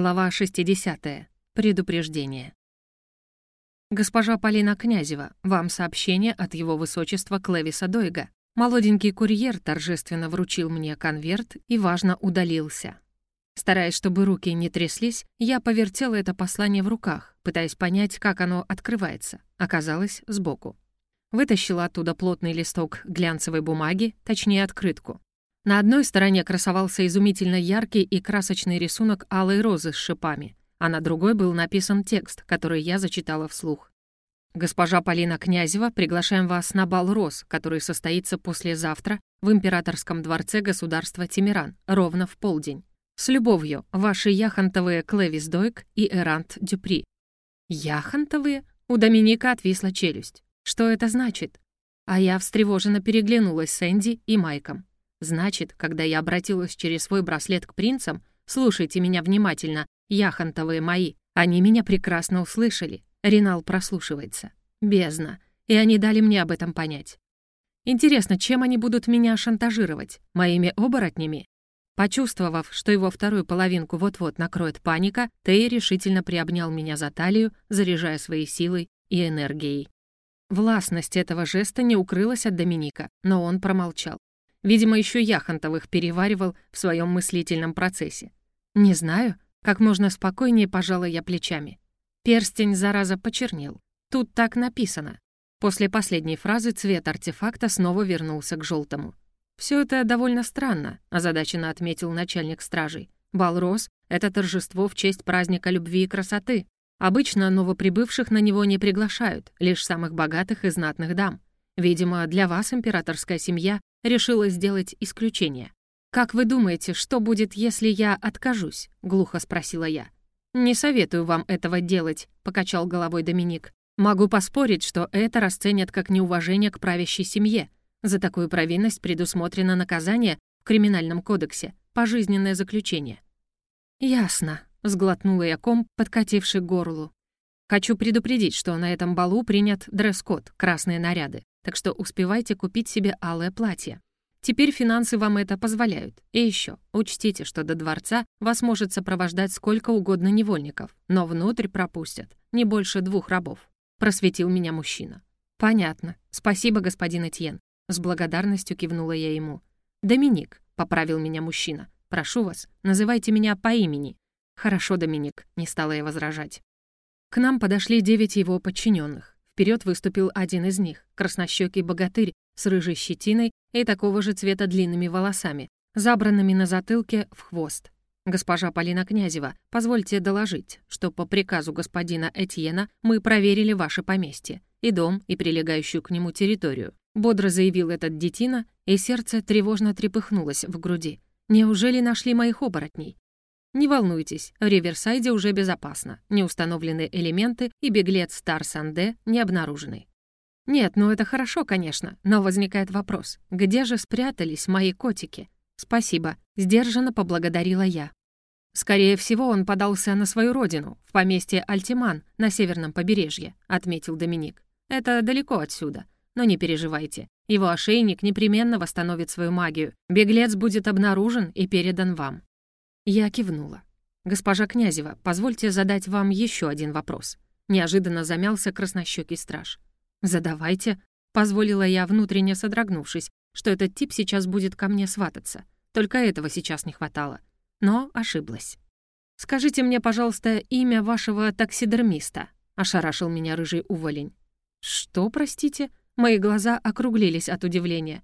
Глава 60. Предупреждение. Госпожа Полина Князева, вам сообщение от его высочества Клевиса Дойга. Молоденький курьер торжественно вручил мне конверт и важно удалился. Стараясь, чтобы руки не тряслись, я повертела это послание в руках, пытаясь понять, как оно открывается. Оказалось, сбоку. Вытащила оттуда плотный листок глянцевой бумаги, точнее, открытку. На одной стороне красовался изумительно яркий и красочный рисунок алой розы с шипами, а на другой был написан текст, который я зачитала вслух. «Госпожа Полина Князева, приглашаем вас на бал роз, который состоится послезавтра в Императорском дворце государства Тимиран, ровно в полдень. С любовью, ваши яхонтовые Клевис Дойк и Эрант Дюпри». «Яхонтовые?» У Доминика отвисла челюсть. «Что это значит?» А я встревоженно переглянулась с Энди и Майком. Значит, когда я обратилась через свой браслет к принцам, слушайте меня внимательно, яхонтовые мои, они меня прекрасно услышали. Ренал прослушивается. Бездна. И они дали мне об этом понять. Интересно, чем они будут меня шантажировать? Моими оборотнями? Почувствовав, что его вторую половинку вот-вот накроет паника, Тей решительно приобнял меня за талию, заряжая своей силой и энергией. Властность этого жеста не укрылась от Доминика, но он промолчал. Видимо, еще Яхонтовых переваривал в своем мыслительном процессе. Не знаю, как можно спокойнее пожала я плечами. Перстень, зараза, почернел. Тут так написано. После последней фразы цвет артефакта снова вернулся к желтому. Все это довольно странно», — озадаченно отметил начальник стражей. «Балрос — это торжество в честь праздника любви и красоты. Обычно новоприбывших на него не приглашают, лишь самых богатых и знатных дам. Видимо, для вас императорская семья решила сделать исключение. «Как вы думаете, что будет, если я откажусь?» — глухо спросила я. «Не советую вам этого делать», — покачал головой Доминик. «Могу поспорить, что это расценят как неуважение к правящей семье. За такую провинность предусмотрено наказание в Криминальном кодексе, пожизненное заключение». «Ясно», — сглотнула я ком, подкативший горлу. «Хочу предупредить, что на этом балу принят дресс-код, красные наряды так что успевайте купить себе алое платье. Теперь финансы вам это позволяют. И еще, учтите, что до дворца вас может сопровождать сколько угодно невольников, но внутрь пропустят не больше двух рабов. Просветил меня мужчина. Понятно. Спасибо, господин Этьен. С благодарностью кивнула я ему. Доминик, поправил меня мужчина. Прошу вас, называйте меня по имени. Хорошо, Доминик, не стала я возражать. К нам подошли девять его подчиненных. Вперед выступил один из них, краснощекий богатырь с рыжей щетиной и такого же цвета длинными волосами, забранными на затылке в хвост. «Госпожа Полина Князева, позвольте доложить, что по приказу господина Этьена мы проверили ваше поместье, и дом, и прилегающую к нему территорию». Бодро заявил этот детина, и сердце тревожно трепыхнулось в груди. «Неужели нашли моих оборотней? Не волнуйтесь, в Риверсайде уже безопасно. Не установлены элементы, и беглец Стар Санде не обнаружены. Нет, ну это хорошо, конечно, но возникает вопрос. Где же спрятались мои котики? Спасибо, сдержанно поблагодарила я. Скорее всего, он подался на свою родину, в поместье Альтиман на северном побережье, отметил Доминик. Это далеко отсюда. Но не переживайте, его ошейник непременно восстановит свою магию. Беглец будет обнаружен и передан вам. Я кивнула. «Госпожа Князева, позвольте задать вам еще один вопрос». Неожиданно замялся краснощекий страж. «Задавайте», — позволила я, внутренне содрогнувшись, что этот тип сейчас будет ко мне свататься. Только этого сейчас не хватало. Но ошиблась. «Скажите мне, пожалуйста, имя вашего таксидермиста», — ошарашил меня рыжий уволень. «Что, простите?» Мои глаза округлились от удивления.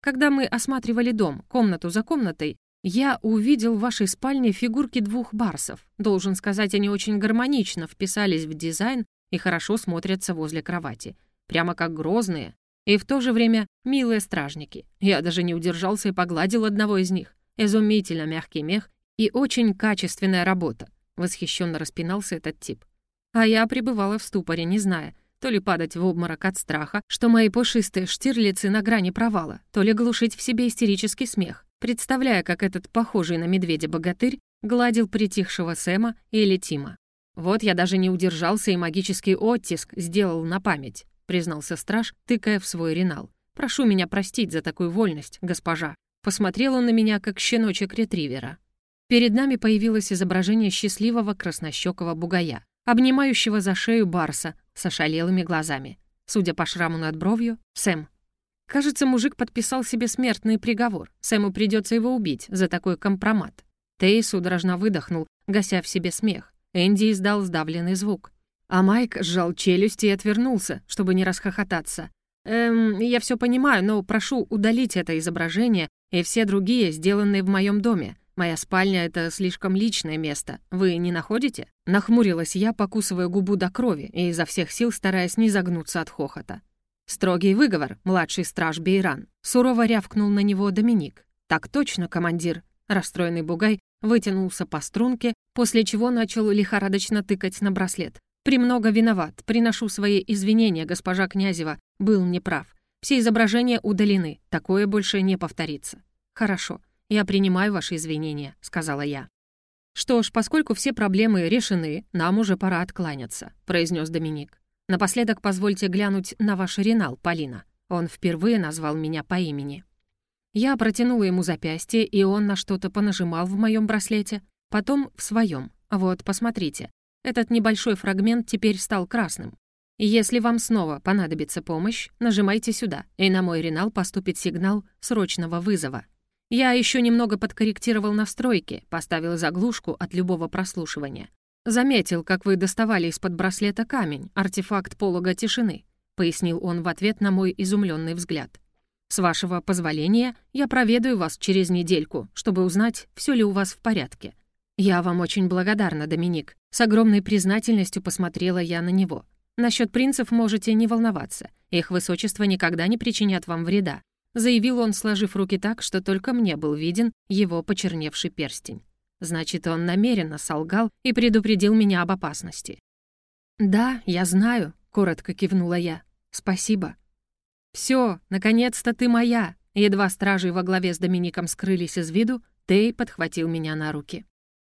Когда мы осматривали дом, комнату за комнатой, я увидел в вашей спальне фигурки двух барсов. Должен сказать, они очень гармонично вписались в дизайн и хорошо смотрятся возле кровати. Прямо как грозные. И в то же время милые стражники. Я даже не удержался и погладил одного из них. Изумительно мягкий мех и очень качественная работа. Восхищенно распинался этот тип. А я пребывала в ступоре, не зная, то ли падать в обморок от страха, что мои пушистые штирлицы на грани провала, то ли глушить в себе истерический смех представляя, как этот похожий на медведя богатырь гладил притихшего Сэма или Тима. «Вот я даже не удержался и магический оттиск сделал на память», признался страж, тыкая в свой ренал. «Прошу меня простить за такую вольность, госпожа». Посмотрел он на меня, как щеночек ретривера. Перед нами появилось изображение счастливого краснощекого бугая, обнимающего за шею барса с ошалелыми глазами. Судя по шраму над бровью, Сэм. Кажется, мужик подписал себе смертный приговор. Сэму придется его убить за такой компромат. Тей судорожно выдохнул, гася в себе смех. Энди издал сдавленный звук. А Майк сжал челюсти и отвернулся, чтобы не расхохотаться. «Эм, я все понимаю, но прошу удалить это изображение и все другие, сделанные в моем доме. Моя спальня — это слишком личное место. Вы не находите?» Нахмурилась я, покусывая губу до крови и изо всех сил стараясь не загнуться от хохота. «Строгий выговор, младший страж Бейран», — сурово рявкнул на него Доминик. «Так точно, командир». Расстроенный бугай вытянулся по струнке, после чего начал лихорадочно тыкать на браслет. «Премного виноват. Приношу свои извинения, госпожа Князева. Был неправ. Все изображения удалены. Такое больше не повторится». «Хорошо. Я принимаю ваши извинения», — сказала я. «Что ж, поскольку все проблемы решены, нам уже пора откланяться», — произнес Доминик. «Напоследок позвольте глянуть на ваш ренал, Полина. Он впервые назвал меня по имени». Я протянула ему запястье, и он на что-то понажимал в моем браслете, потом в своем. Вот, посмотрите. Этот небольшой фрагмент теперь стал красным. Если вам снова понадобится помощь, нажимайте сюда, и на мой ренал поступит сигнал срочного вызова. Я еще немного подкорректировал настройки, поставил заглушку от любого прослушивания. Заметил, как вы доставали из-под браслета камень, артефакт полога тишины, пояснил он в ответ на мой изумленный взгляд. С вашего позволения, я проведаю вас через недельку, чтобы узнать, все ли у вас в порядке. «Я вам очень благодарна, Доминик». С огромной признательностью посмотрела я на него. «Насчет принцев можете не волноваться. Их высочество никогда не причинят вам вреда», заявил он, сложив руки так, что только мне был виден его почерневший перстень. Значит, он намеренно солгал и предупредил меня об опасности. «Да, я знаю», — коротко кивнула я. «Спасибо». «Всё, наконец-то ты моя!» Едва стражи во главе с Домиником скрылись из виду, Тей подхватил меня на руки.